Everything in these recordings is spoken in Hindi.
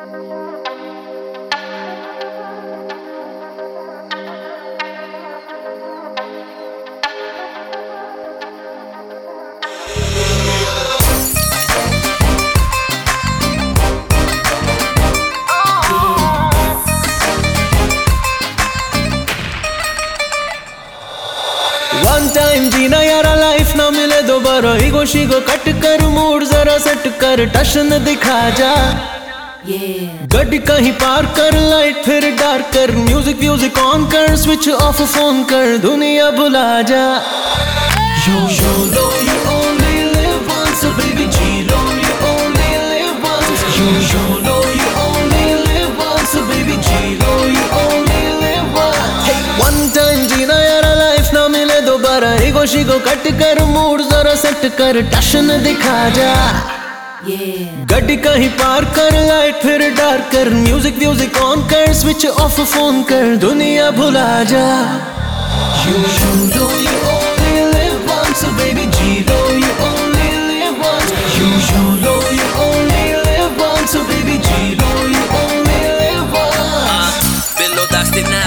वन टाइम जीना यारा लाइफ ना मिले दोबारा। ईगो शीगो कट कर मूड जरा सेट कर टशन दिखा जा। गड्डी कहीं पार कर लाइट, फिर डार्क कर। म्यूज़िक म्यूज़िक ऑन कर स्विच ऑफ़ फ़ोन कर। दुनिया बुला जा। यो यो लो जी लो लाइफ ना मिले दोबारा ईगो शीगो कट कर मूड जरा सेट कर। टशन दिखा जा। गड्डी कहीं पार कर लाइट फिर डार्क कर म्यूज़िक म्यूज़िक ऑन कर स्विच ऑफ़ फ़ोन कर दुनिया भुला जा You, you know you only live once, so baby G, know you only live once. You, you know you only live once, so baby G, know you only live once. Billo Dustina,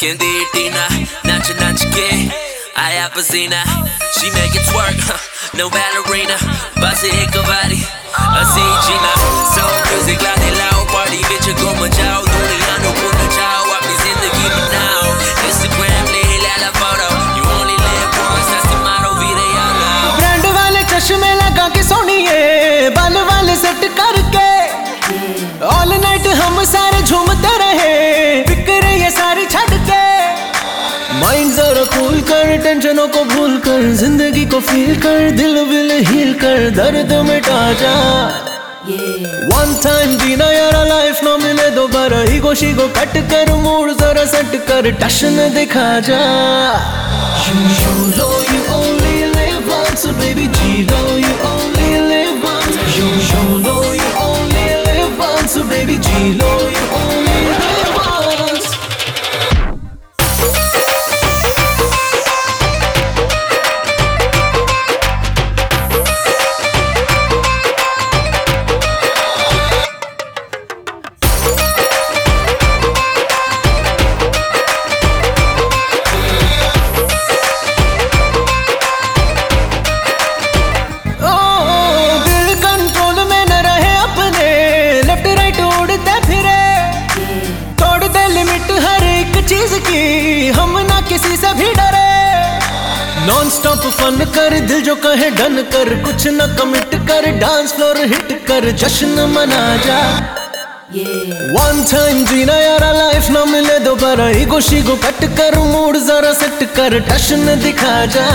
Candy Tina, Nacha Nacha I Apazina, she make it twerk, no ballerina, Basi Hikavati, I लगा के सोनिए, बाल वाले सेट करके। ऑल नाइट हम सारे झूमते रहे फ़िक्र ये सारी छड़ के माइंड जरा कूल कर टेंशनों को भूल कर, ज़िंदगी को फील कर, दिल विल हील कर, दर्द मिटा जा। वन टाइम जीना यारा लाइफ ना मिले दोबारा ईगो शीगो कट कर मूड जरा सेट कर टशन दिखा जा। y lo लिमिट हर एक चीज़ की। हम ना किसी से भी डरे। नॉन स्टॉप फन कर दिल जो कहे डन कर। कुछ न कमिट कर डांस फ्लोर हिट कर। जश्न मना जा। वन टाइम जीना यारा लाइफ ना मिले दोबारा। ईगो शीगो कट कर मूड जरा सेट कर। टशन दिखा जा।